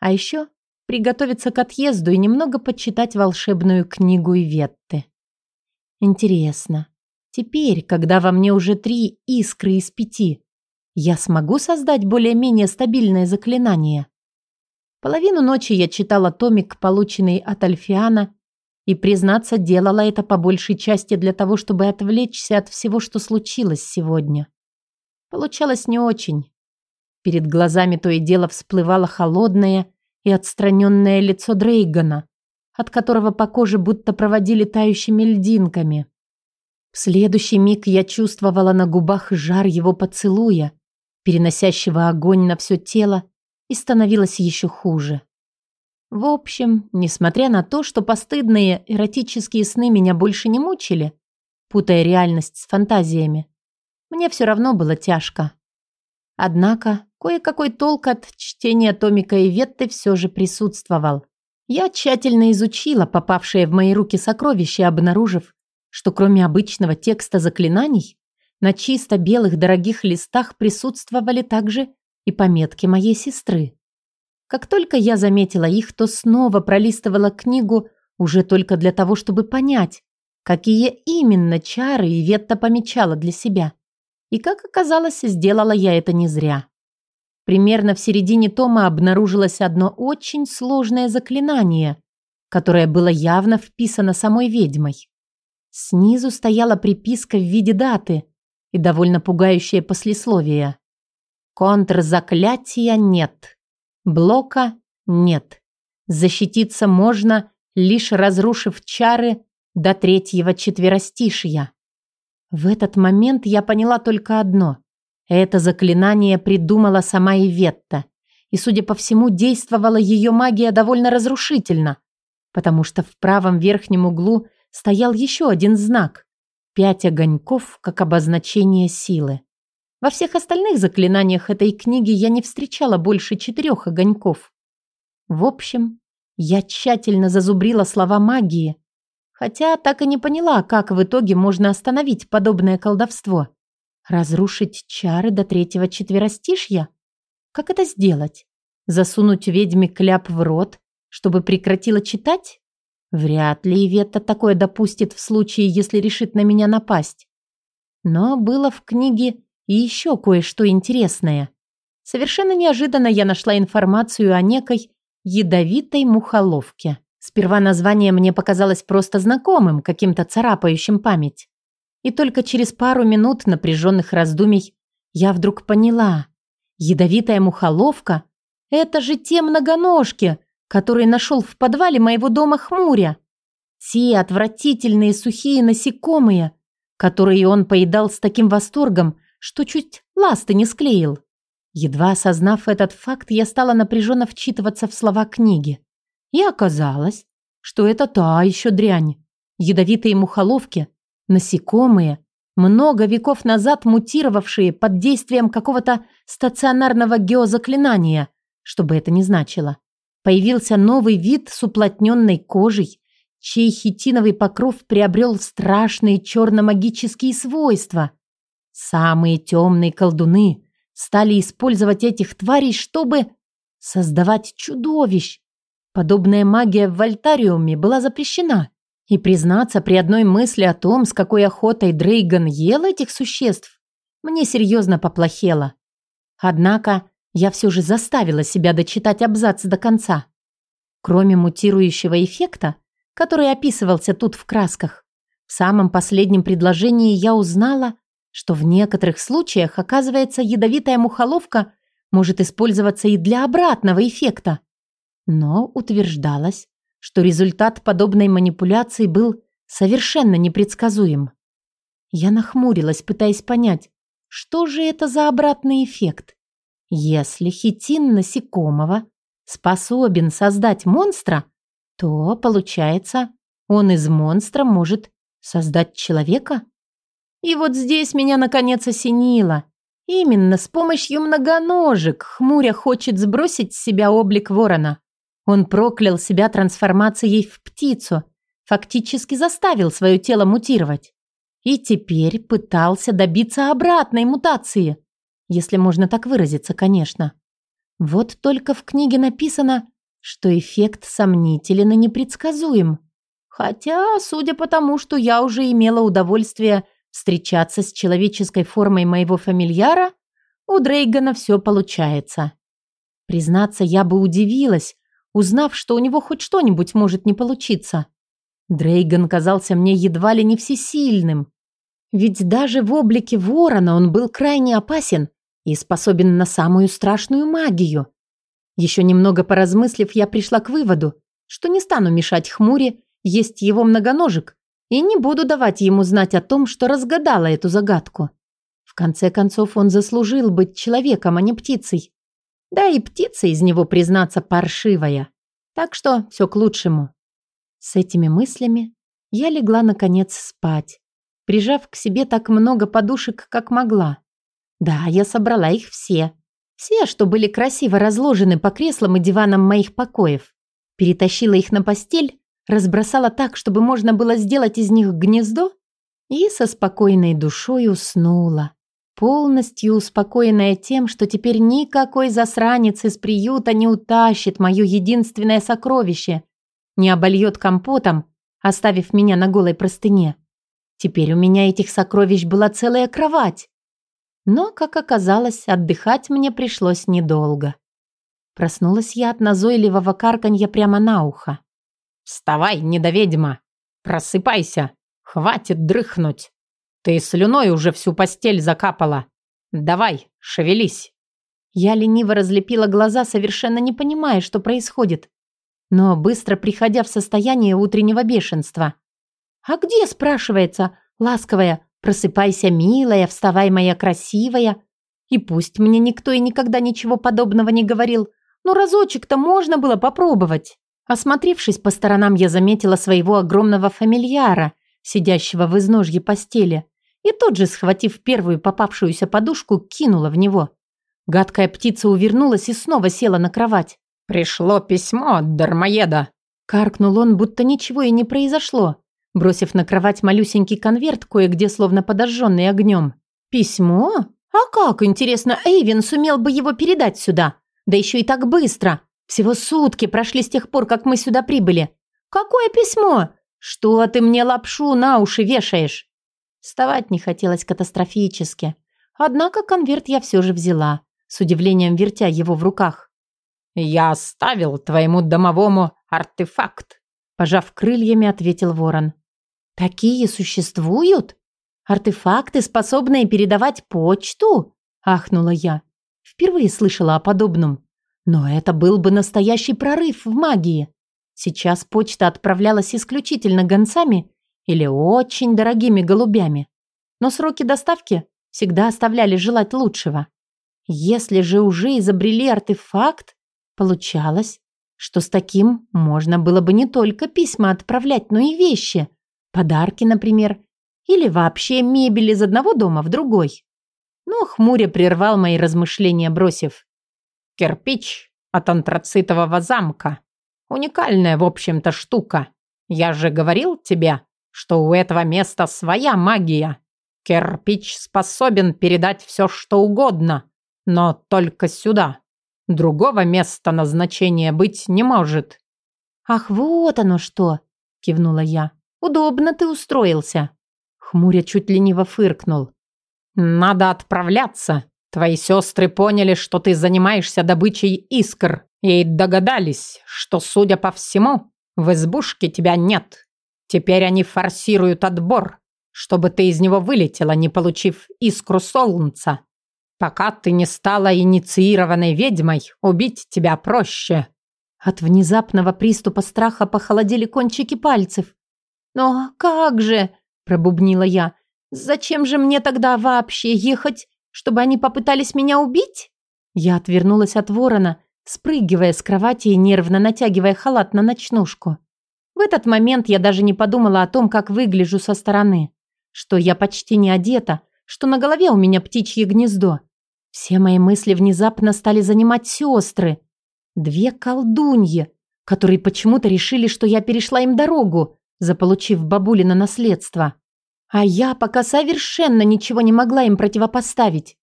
А еще приготовиться к отъезду и немного почитать волшебную книгу Иветты. Интересно, теперь, когда во мне уже три искры из пяти, я смогу создать более-менее стабильное заклинание? Половину ночи я читала томик, полученный от Альфиана, и, признаться, делала это по большей части для того, чтобы отвлечься от всего, что случилось сегодня. Получалось не очень. Перед глазами то и дело всплывало холодное и отстраненное лицо Дрейгана, от которого по коже будто проводили тающими льдинками. В следующий миг я чувствовала на губах жар его поцелуя, переносящего огонь на все тело, и становилось еще хуже. В общем, несмотря на то, что постыдные эротические сны меня больше не мучили, путая реальность с фантазиями, мне все равно было тяжко. Однако кое-какой толк от чтения Томика и Ветты все же присутствовал. Я тщательно изучила попавшие в мои руки сокровища, обнаружив, что кроме обычного текста заклинаний, на чисто белых дорогих листах присутствовали также и пометки моей сестры. Как только я заметила их, то снова пролистывала книгу уже только для того, чтобы понять, какие именно чары Иветта помечала для себя. И, как оказалось, сделала я это не зря. Примерно в середине тома обнаружилось одно очень сложное заклинание, которое было явно вписано самой ведьмой. Снизу стояла приписка в виде даты и довольно пугающее послесловие. Контрзаклятия нет. Блока нет. Защититься можно, лишь разрушив чары до третьего четверостишья. В этот момент я поняла только одно. Это заклинание придумала сама Иветта. И, судя по всему, действовала ее магия довольно разрушительно, потому что в правом верхнем углу стоял еще один знак – пять огоньков, как обозначение силы. Во всех остальных заклинаниях этой книги я не встречала больше четырех огоньков. В общем, я тщательно зазубрила слова магии, хотя так и не поняла, как в итоге можно остановить подобное колдовство. Разрушить чары до третьего четверостишья? Как это сделать? Засунуть ведьме кляп в рот, чтобы прекратила читать? Вряд ли Иветта такое допустит в случае, если решит на меня напасть. Но было в книге и еще кое-что интересное. Совершенно неожиданно я нашла информацию о некой ядовитой мухоловке. Сперва название мне показалось просто знакомым, каким-то царапающим память. И только через пару минут напряженных раздумий я вдруг поняла. Ядовитая мухоловка – это же те многоножки, которые нашел в подвале моего дома хмуря. Те отвратительные сухие насекомые, которые он поедал с таким восторгом, что чуть ласты не склеил. Едва осознав этот факт, я стала напряженно вчитываться в слова книги. И оказалось, что это та еще дрянь. Ядовитые мухоловки, насекомые, много веков назад мутировавшие под действием какого-то стационарного геозаклинания, что бы это ни значило. Появился новый вид с уплотненной кожей, чей хитиновый покров приобрел страшные черно-магические свойства. Самые темные колдуны стали использовать этих тварей, чтобы создавать чудовищ. Подобная магия в Вольтариуме была запрещена. И признаться, при одной мысли о том, с какой охотой Дрейган ел этих существ, мне серьезно поплохело. Однако я все же заставила себя дочитать абзац до конца. Кроме мутирующего эффекта, который описывался тут в красках, в самом последнем предложении я узнала, что в некоторых случаях, оказывается, ядовитая мухоловка может использоваться и для обратного эффекта. Но утверждалось, что результат подобной манипуляции был совершенно непредсказуем. Я нахмурилась, пытаясь понять, что же это за обратный эффект. Если хитин насекомого способен создать монстра, то, получается, он из монстра может создать человека? И вот здесь меня наконец осенило. Именно с помощью многоножек Хмуря хочет сбросить с себя облик ворона. Он проклял себя трансформацией в птицу, фактически заставил свое тело мутировать. И теперь пытался добиться обратной мутации. Если можно так выразиться, конечно. Вот только в книге написано, что эффект сомнителен и непредсказуем. Хотя, судя по тому, что я уже имела удовольствие Встречаться с человеческой формой моего фамильяра у Дрейгана все получается. Признаться, я бы удивилась, узнав, что у него хоть что-нибудь может не получиться. Дрейган казался мне едва ли не всесильным. Ведь даже в облике ворона он был крайне опасен и способен на самую страшную магию. Еще немного поразмыслив, я пришла к выводу, что не стану мешать хмуре есть его многоножек и не буду давать ему знать о том, что разгадала эту загадку. В конце концов, он заслужил быть человеком, а не птицей. Да и птица из него, признаться, паршивая. Так что все к лучшему. С этими мыслями я легла, наконец, спать, прижав к себе так много подушек, как могла. Да, я собрала их все. Все, что были красиво разложены по креслам и диванам моих покоев. Перетащила их на постель разбросала так, чтобы можно было сделать из них гнездо, и со спокойной душой уснула, полностью успокоенная тем, что теперь никакой засранец из приюта не утащит мое единственное сокровище, не обольет компотом, оставив меня на голой простыне. Теперь у меня этих сокровищ была целая кровать. Но, как оказалось, отдыхать мне пришлось недолго. Проснулась я от назойливого карканья прямо на ухо. «Вставай, недоведьма! Просыпайся! Хватит дрыхнуть. Ты слюной уже всю постель закапала. Давай, шевелись. Я лениво разлепила глаза, совершенно не понимая, что происходит, но быстро приходя в состояние утреннего бешенства. «А где?» – спрашивается, ласковая, «просыпайся, милая, вставай, моя красивая». И пусть мне никто и никогда ничего подобного не говорил, но разочек-то можно было попробовать. Осмотревшись по сторонам, я заметила своего огромного фамильяра, сидящего в изножье постели, и тот же, схватив первую попавшуюся подушку, кинула в него. Гадкая птица увернулась и снова села на кровать. «Пришло письмо от дармоеда!» Каркнул он, будто ничего и не произошло, бросив на кровать малюсенький конверт, кое-где словно подожженный огнем. «Письмо? А как, интересно, Эйвен сумел бы его передать сюда? Да еще и так быстро! Всего сутки прошли с тех пор, как мы сюда прибыли. Какое письмо? Что ты мне лапшу на уши вешаешь?» Вставать не хотелось катастрофически. Однако конверт я все же взяла с удивлением вертя его в руках. «Я оставил твоему домовому артефакт», пожав крыльями, ответил ворон. «Такие существуют? Артефакты, способные передавать почту?» ахнула я. Впервые слышала о подобном. Но это был бы настоящий прорыв в магии. Сейчас почта отправлялась исключительно гонцами или очень дорогими голубями. Но сроки доставки всегда оставляли желать лучшего. Если же уже изобрели артефакт, получалось, что с таким можно было бы не только письма отправлять, но и вещи. Подарки, например. Или вообще мебель из одного дома в другой. Но хмуря прервал мои размышления, бросив. «Кирпич от антрацитового замка. Уникальная, в общем-то, штука. Я же говорил тебе, что у этого места своя магия. Кирпич способен передать все, что угодно, но только сюда. Другого места назначения быть не может. Ах, вот оно что, кивнула я. Удобно ты устроился. Хмуря чуть лениво фыркнул. Надо отправляться. Твои сестры поняли, что ты занимаешься добычей искр, и догадались, что, судя по всему, в избушке тебя нет. Теперь они форсируют отбор, чтобы ты из него вылетела, не получив искру солнца. Пока ты не стала инициированной ведьмой, убить тебя проще». От внезапного приступа страха похолодели кончики пальцев. «Но как же?» – пробубнила я. «Зачем же мне тогда вообще ехать, чтобы они попытались меня убить?» Я отвернулась от ворона, спрыгивая с кровати и нервно натягивая халат на ночнушку. В этот момент я даже не подумала о том, как выгляжу со стороны. Что я почти не одета, что на голове у меня птичье гнездо. Все мои мысли внезапно стали занимать сестры. Две колдуньи, которые почему-то решили, что я перешла им дорогу, заполучив бабулина наследство. А я пока совершенно ничего не могла им противопоставить.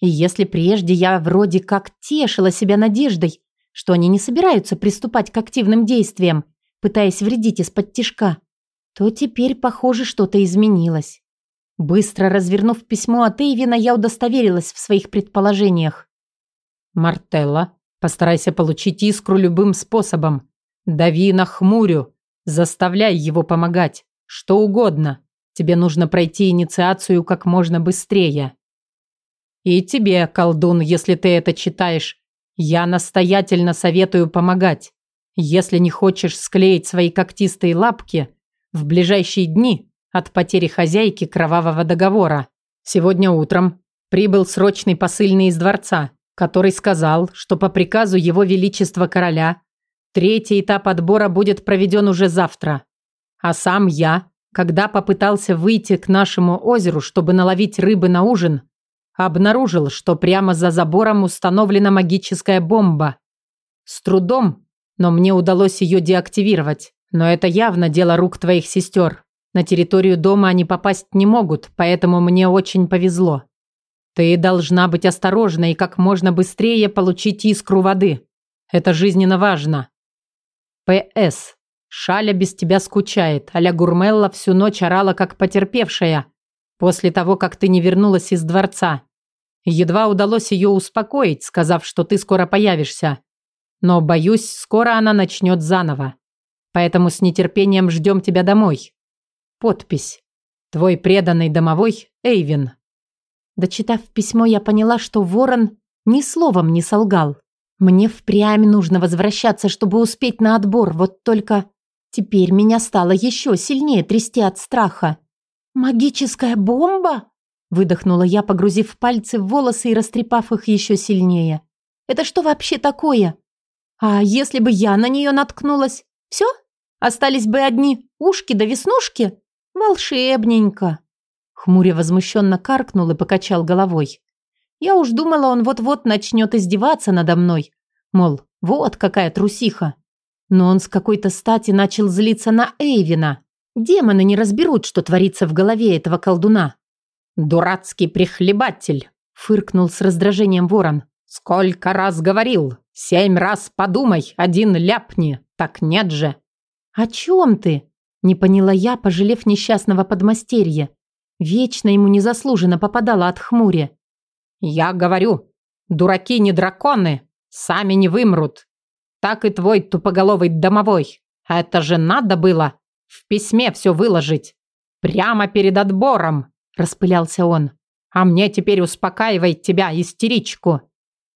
И если прежде я вроде как тешила себя надеждой, что они не собираются приступать к активным действиям, пытаясь вредить из-под тишка, то теперь, похоже, что-то изменилось. Быстро развернув письмо от Эйвина, я удостоверилась в своих предположениях. «Мартелла, постарайся получить искру любым способом. Дави на хмурю. Заставляй его помогать. Что угодно. Тебе нужно пройти инициацию как можно быстрее. И тебе, колдун, если ты это читаешь, я настоятельно советую помогать. Если не хочешь склеить свои когтистые лапки, в ближайшие дни от потери хозяйки кровавого договора. Сегодня утром прибыл срочный посыльный из дворца, который сказал, что по приказу его величества короля третий этап отбора будет проведен уже завтра. А сам я, когда попытался выйти к нашему озеру, чтобы наловить рыбы на ужин, обнаружил, что прямо за забором установлена магическая бомба. С трудом, но мне удалось ее деактивировать. Но это явно дело рук твоих сестер. На территорию дома они попасть не могут, поэтому мне очень повезло. Ты должна быть осторожна и как можно быстрее получить искру воды. Это жизненно важно. П.С. Шаля без тебя скучает, аля Гурмелла всю ночь орала, как потерпевшая, после того, как ты не вернулась из дворца. Едва удалось ее успокоить, сказав, что ты скоро появишься. Но, боюсь, скоро она начнет заново. Поэтому с нетерпением ждем тебя домой. подпись. Твой преданный домовой Эйвин. Дочитав письмо, я поняла, что ворон ни словом не солгал. Мне впрямь нужно возвращаться, чтобы успеть на отбор, вот только теперь меня стало еще сильнее трясти от страха. «Магическая бомба?» – выдохнула я, погрузив пальцы в волосы и растрепав их еще сильнее. «Это что вообще такое? А если бы я на нее наткнулась? Все? Остались бы одни ушки да веснушки? Волшебненько!» Хмуря возмущенно каркнул и покачал головой. Я уж думала, он вот-вот начнет издеваться надо мной. Мол, вот какая трусиха. Но он с какой-то стати начал злиться на Эйвина. Демоны не разберут, что творится в голове этого колдуна. «Дурацкий прихлебатель!» – фыркнул с раздражением ворон. «Сколько раз говорил! Семь раз подумай, один ляпни! Так нет же!» «О чем ты?» – не поняла я, пожалев несчастного подмастерья. Вечно ему незаслуженно попадало от хмуря. «Я говорю, дураки не драконы, сами не вымрут. Так и твой тупоголовый домовой. Это же надо было в письме все выложить. Прямо перед отбором», – распылялся он. «А мне теперь успокаивать тебя, истеричку».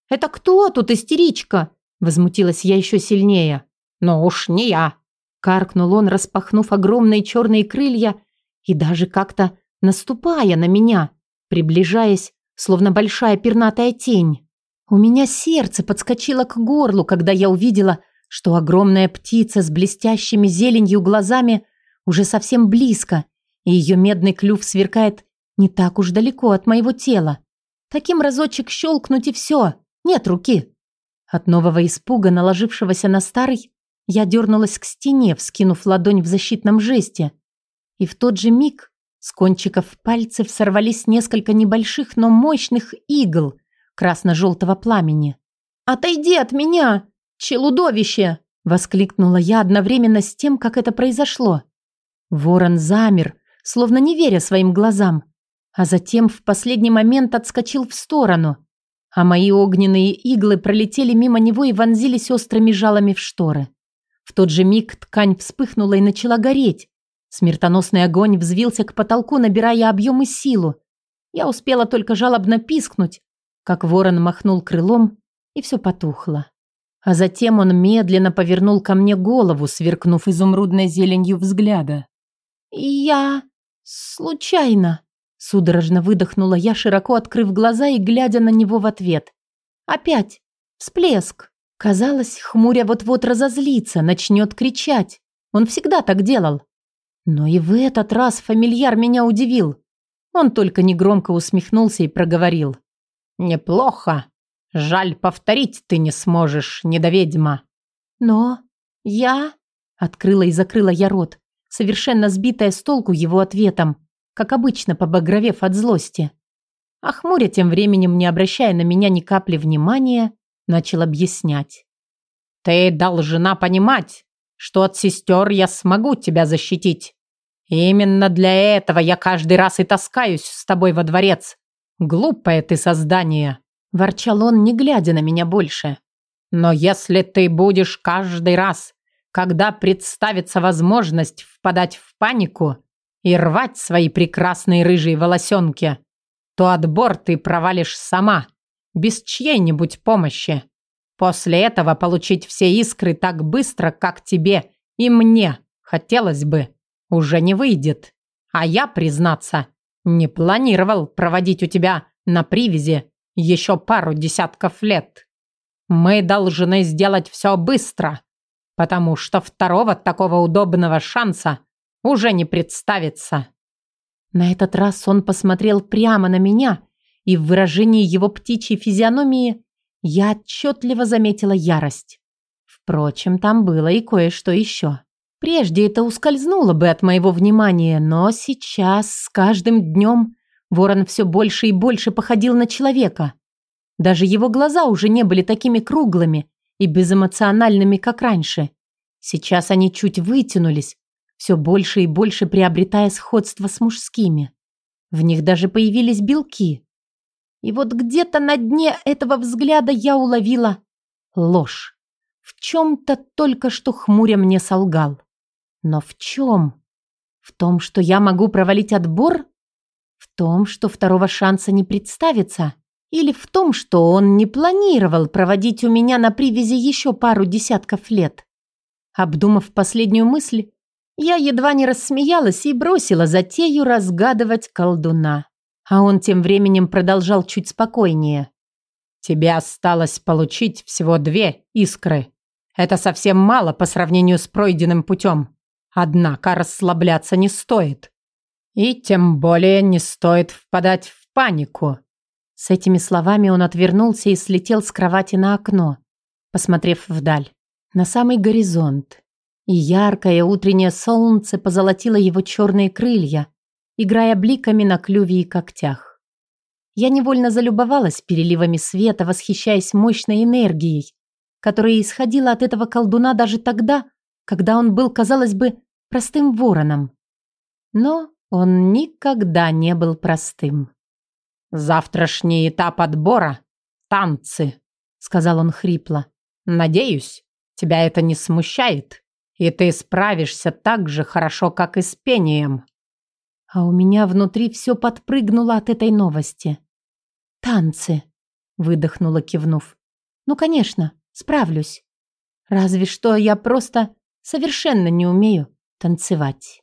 «Это кто тут истеричка?» – возмутилась я еще сильнее. «Ну уж не я», – каркнул он, распахнув огромные черные крылья и даже как-то наступая на меня, приближаясь, словно большая пернатая тень. У меня сердце подскочило к горлу, когда я увидела, что огромная птица с блестящими зеленью глазами уже совсем близко, и ее медный клюв сверкает не так уж далеко от моего тела. Таким разочек щелкнуть и все, нет руки. От нового испуга, наложившегося на старый, я дернулась к стене, вскинув ладонь в защитном жесте. И в тот же миг с кончиков пальцев сорвались несколько небольших, но мощных игл красно-желтого пламени. «Отойди от меня, челудовище!» – воскликнула я одновременно с тем, как это произошло. Ворон замер, словно не веря своим глазам, а затем в последний момент отскочил в сторону, а мои огненные иглы пролетели мимо него и вонзились острыми жалами в шторы. В тот же миг ткань вспыхнула и начала гореть, Смертоносный огонь взвился к потолку, набирая объем и силу. Я успела только жалобно пискнуть, как ворон махнул крылом, и все потухло. А затем он медленно повернул ко мне голову, сверкнув изумрудной зеленью взгляда. «Я... случайно...» Судорожно выдохнула я, широко открыв глаза и глядя на него в ответ. «Опять! Всплеск!» Казалось, хмуря вот-вот разозлится, начнет кричать. Он всегда так делал. Но и в этот раз фамильяр меня удивил. Он только негромко усмехнулся и проговорил. «Неплохо. Жаль, повторить ты не сможешь, недоведьма». «Но я...» Открыла и закрыла я рот, совершенно сбитая с толку его ответом, как обычно побагровев от злости. А хмуря тем временем, не обращая на меня ни капли внимания, начал объяснять. «Ты должна понимать, что от сестер я смогу тебя защитить. Именно для этого я каждый раз и таскаюсь с тобой во дворец. Глупое ты создание, ворчал он, не глядя на меня больше. Но если ты будешь каждый раз, когда представится возможность впадать в панику и рвать свои прекрасные рыжие волосенки, то отбор ты провалишь сама, без чьей-нибудь помощи. После этого получить все искры так быстро, как тебе и мне хотелось бы уже не выйдет. А я, признаться, не планировал проводить у тебя на привязи еще пару десятков лет. Мы должны сделать все быстро, потому что второго такого удобного шанса уже не представится. На этот раз он посмотрел прямо на меня, и в выражении его птичьей физиономии я отчетливо заметила ярость. Впрочем, там было и кое-что еще. Прежде это ускользнуло бы от моего внимания, но сейчас, с каждым днем, ворон все больше и больше походил на человека. Даже его глаза уже не были такими круглыми и безэмоциональными, как раньше. Сейчас они чуть вытянулись, все больше и больше приобретая сходство с мужскими. В них даже появились белки. И вот где-то на дне этого взгляда я уловила ложь. В чем-то только что хмуря мне солгал. Но в чем? В том, что я могу провалить отбор? В том, что второго шанса не представится? Или в том, что он не планировал проводить у меня на привязи еще пару десятков лет? Обдумав последнюю мысль, я едва не рассмеялась и бросила затею разгадывать колдуна. А он тем временем продолжал чуть спокойнее. «Тебе осталось получить всего две искры. Это совсем мало по сравнению с пройденным путем. Однако расслабляться не стоит. И тем более не стоит впадать в панику». С этими словами он отвернулся и слетел с кровати на окно, посмотрев вдаль, на самый горизонт. И яркое утреннее солнце позолотило его черные крылья, играя бликами на клюве и когтях. Я невольно залюбовалась переливами света, восхищаясь мощной энергией, которая исходила от этого колдуна даже тогда, когда он был, казалось бы, простым вороном. Но он никогда не был простым. «Завтрашний этап отбора — танцы», — сказал он хрипло. «Надеюсь, тебя это не смущает, и ты справишься так же хорошо, как и с пением». А у меня внутри все подпрыгнуло от этой новости. «Танцы», — выдохнула, кивнув. «Ну, конечно, справлюсь. Разве что я просто совершенно не умею танцевать».